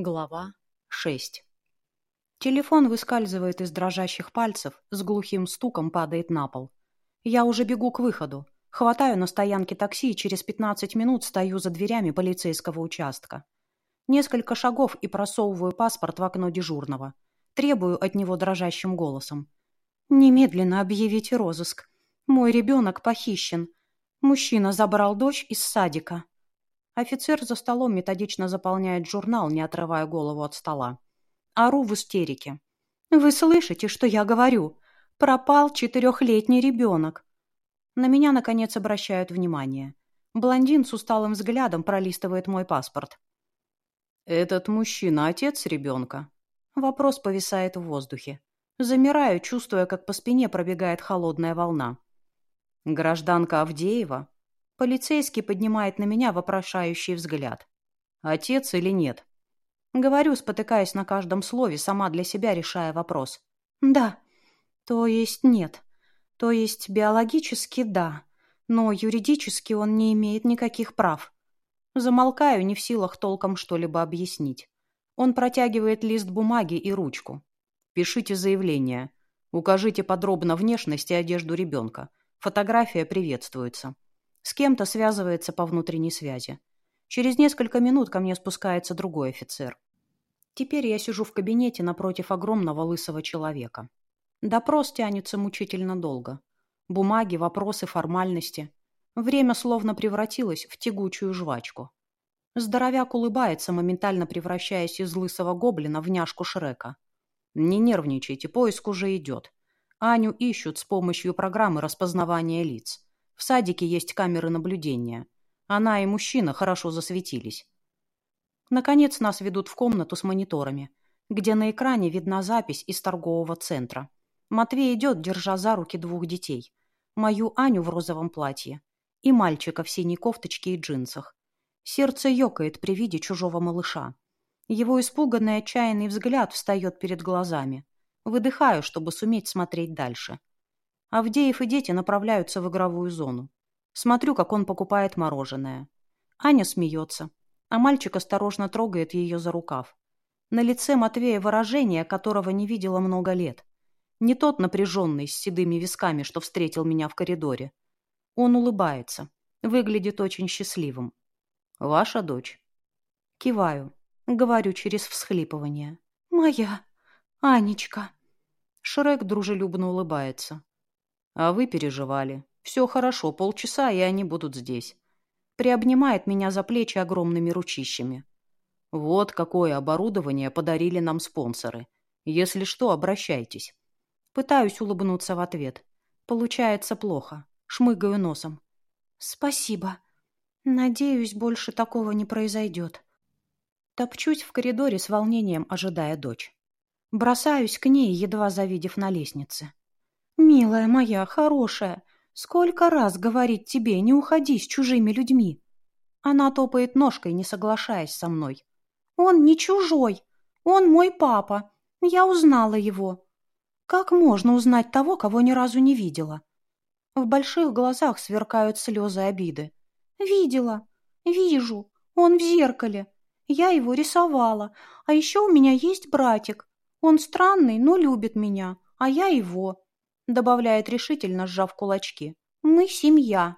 Глава 6 Телефон выскальзывает из дрожащих пальцев, с глухим стуком падает на пол. Я уже бегу к выходу. Хватаю на стоянке такси и через 15 минут стою за дверями полицейского участка. Несколько шагов и просовываю паспорт в окно дежурного. Требую от него дрожащим голосом. «Немедленно объявите розыск. Мой ребенок похищен. Мужчина забрал дочь из садика. Офицер за столом методично заполняет журнал, не отрывая голову от стола. Ару в истерике. «Вы слышите, что я говорю? Пропал четырехлетний ребенок!» На меня, наконец, обращают внимание. Блондин с усталым взглядом пролистывает мой паспорт. «Этот мужчина отец ребенка?» Вопрос повисает в воздухе. Замираю, чувствуя, как по спине пробегает холодная волна. «Гражданка Авдеева?» Полицейский поднимает на меня вопрошающий взгляд. Отец или нет? Говорю, спотыкаясь на каждом слове, сама для себя решая вопрос. Да. То есть нет. То есть биологически да. Но юридически он не имеет никаких прав. Замолкаю, не в силах толком что-либо объяснить. Он протягивает лист бумаги и ручку. Пишите заявление. Укажите подробно внешность и одежду ребенка. Фотография приветствуется. С кем-то связывается по внутренней связи. Через несколько минут ко мне спускается другой офицер. Теперь я сижу в кабинете напротив огромного лысого человека. Допрос тянется мучительно долго. Бумаги, вопросы, формальности. Время словно превратилось в тягучую жвачку. Здоровяк улыбается, моментально превращаясь из лысого гоблина в няшку Шрека. Не нервничайте, поиск уже идет. Аню ищут с помощью программы распознавания лиц. В садике есть камеры наблюдения. Она и мужчина хорошо засветились. Наконец нас ведут в комнату с мониторами, где на экране видна запись из торгового центра. Матвей идет, держа за руки двух детей. Мою Аню в розовом платье и мальчика в синей кофточке и джинсах. Сердце ёкает при виде чужого малыша. Его испуганный отчаянный взгляд встает перед глазами. Выдыхаю, чтобы суметь смотреть дальше. Авдеев и дети направляются в игровую зону. Смотрю, как он покупает мороженое. Аня смеется, а мальчик осторожно трогает ее за рукав. На лице Матвея выражение, которого не видела много лет. Не тот напряженный, с седыми висками, что встретил меня в коридоре. Он улыбается, выглядит очень счастливым. «Ваша дочь?» Киваю, говорю через всхлипывание. «Моя, Анечка». Шрек дружелюбно улыбается. А вы переживали. Все хорошо, полчаса, и они будут здесь. Приобнимает меня за плечи огромными ручищами. Вот какое оборудование подарили нам спонсоры. Если что, обращайтесь. Пытаюсь улыбнуться в ответ. Получается плохо. Шмыгаю носом. Спасибо. Надеюсь, больше такого не произойдет. Топчусь в коридоре с волнением, ожидая дочь. Бросаюсь к ней, едва завидев на лестнице. «Милая моя, хорошая, сколько раз говорить тебе, не уходи с чужими людьми!» Она топает ножкой, не соглашаясь со мной. «Он не чужой, он мой папа, я узнала его. Как можно узнать того, кого ни разу не видела?» В больших глазах сверкают слезы обиды. «Видела, вижу, он в зеркале. Я его рисовала, а еще у меня есть братик. Он странный, но любит меня, а я его добавляет решительно, сжав кулачки. «Мы семья».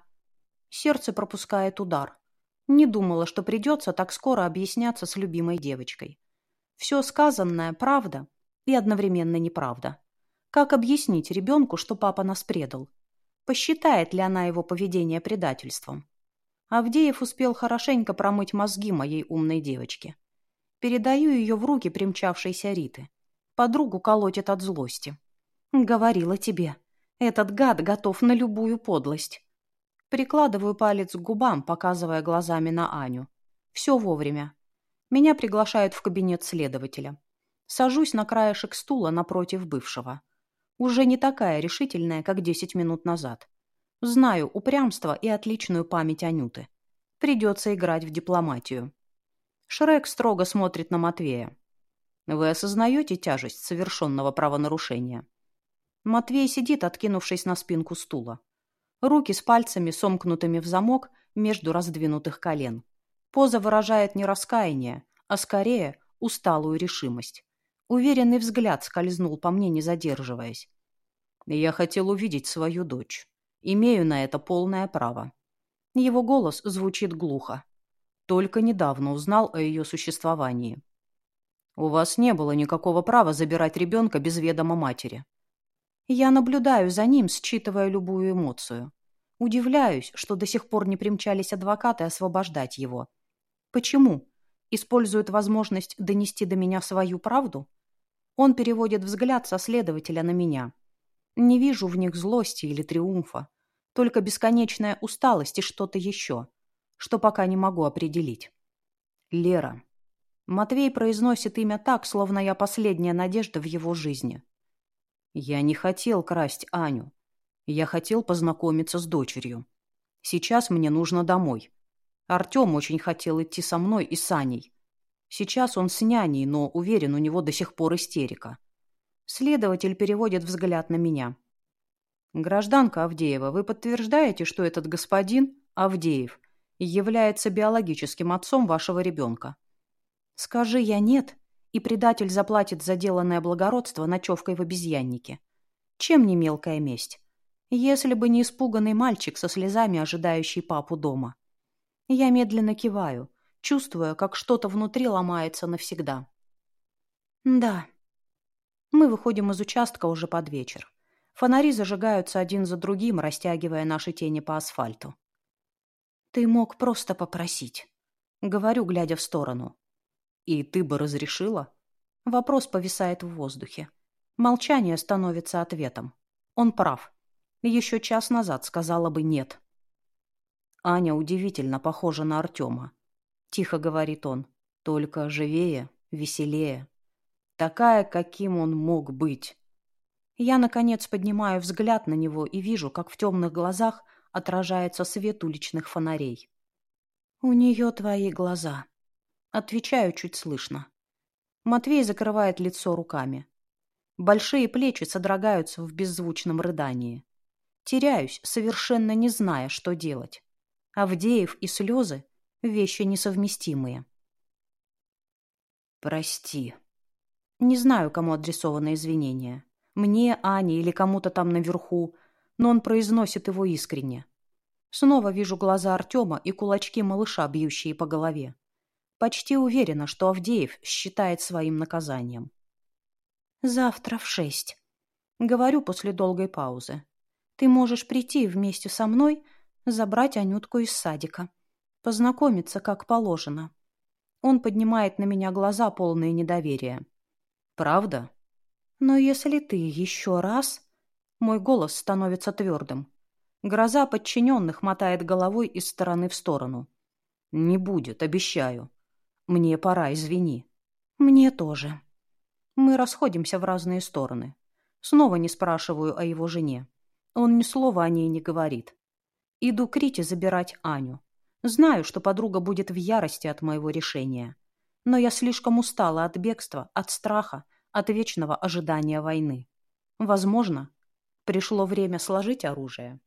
Сердце пропускает удар. Не думала, что придется так скоро объясняться с любимой девочкой. Все сказанное – правда и одновременно неправда. Как объяснить ребенку, что папа нас предал? Посчитает ли она его поведение предательством? Авдеев успел хорошенько промыть мозги моей умной девочке. Передаю ее в руки примчавшейся Риты. Подругу колотит от злости. Говорила тебе. Этот гад готов на любую подлость. Прикладываю палец к губам, показывая глазами на Аню. Все вовремя. Меня приглашают в кабинет следователя. Сажусь на краешек стула напротив бывшего. Уже не такая решительная, как десять минут назад. Знаю упрямство и отличную память Анюты. Придется играть в дипломатию. Шрек строго смотрит на Матвея. Вы осознаете тяжесть совершенного правонарушения? Матвей сидит, откинувшись на спинку стула. Руки с пальцами, сомкнутыми в замок, между раздвинутых колен. Поза выражает не раскаяние, а скорее усталую решимость. Уверенный взгляд скользнул по мне, не задерживаясь. Я хотел увидеть свою дочь. Имею на это полное право. Его голос звучит глухо. Только недавно узнал о ее существовании. У вас не было никакого права забирать ребенка без ведома матери. Я наблюдаю за ним, считывая любую эмоцию. Удивляюсь, что до сих пор не примчались адвокаты освобождать его. Почему? Используют возможность донести до меня свою правду? Он переводит взгляд со следователя на меня. Не вижу в них злости или триумфа. Только бесконечная усталость и что-то еще, что пока не могу определить. Лера. Матвей произносит имя так, словно я последняя надежда в его жизни. Я не хотел красть Аню. Я хотел познакомиться с дочерью. Сейчас мне нужно домой. Артем очень хотел идти со мной и с Аней. Сейчас он с няней, но уверен, у него до сих пор истерика. Следователь переводит взгляд на меня. «Гражданка Авдеева, вы подтверждаете, что этот господин, Авдеев, является биологическим отцом вашего ребенка?» «Скажи я нет, и предатель заплатит за деланное благородство ночевкой в обезьяннике. Чем не мелкая месть? Если бы не испуганный мальчик со слезами, ожидающий папу дома. Я медленно киваю, чувствуя, как что-то внутри ломается навсегда. Да. Мы выходим из участка уже под вечер. Фонари зажигаются один за другим, растягивая наши тени по асфальту. «Ты мог просто попросить», — говорю, глядя в сторону. «И ты бы разрешила?» Вопрос повисает в воздухе. Молчание становится ответом. Он прав. Еще час назад сказала бы «нет». Аня удивительно похожа на Артема. Тихо говорит он. Только живее, веселее. Такая, каким он мог быть. Я, наконец, поднимаю взгляд на него и вижу, как в темных глазах отражается свет уличных фонарей. «У нее твои глаза». Отвечаю чуть слышно. Матвей закрывает лицо руками. Большие плечи содрогаются в беззвучном рыдании. Теряюсь, совершенно не зная, что делать. Авдеев и слезы — вещи несовместимые. «Прости». Не знаю, кому адресованы извинения. Мне, Ане или кому-то там наверху, но он произносит его искренне. Снова вижу глаза Артема и кулачки малыша, бьющие по голове. Почти уверена, что Авдеев считает своим наказанием. «Завтра в шесть», — говорю после долгой паузы. «Ты можешь прийти вместе со мной, забрать Анютку из садика, познакомиться как положено». Он поднимает на меня глаза, полные недоверия. «Правда?» Но если ты еще раз... Мой голос становится твердым. Гроза подчиненных мотает головой из стороны в сторону. Не будет, обещаю. Мне пора, извини. Мне тоже. Мы расходимся в разные стороны. Снова не спрашиваю о его жене. Он ни слова о ней не говорит. Иду к Рите забирать Аню. Знаю, что подруга будет в ярости от моего решения. Но я слишком устала от бегства, от страха, от вечного ожидания войны. Возможно, пришло время сложить оружие.